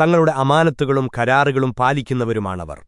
തങ്ങളുടെ അമാനത്തുകളും കരാറുകളും പാലിക്കുന്നവരുമാണവർ.